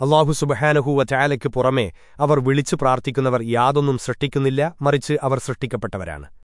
അള്ളാഹു സുബഹാനഹൂവ ചായാലയ്ക്ക് പുറമേ അവർ വിളിച്ചു പ്രാർത്ഥിക്കുന്നവർ യാതൊന്നും സൃഷ്ടിക്കുന്നില്ല മറിച്ച് അവർ സൃഷ്ടിക്കപ്പെട്ടവരാണ്.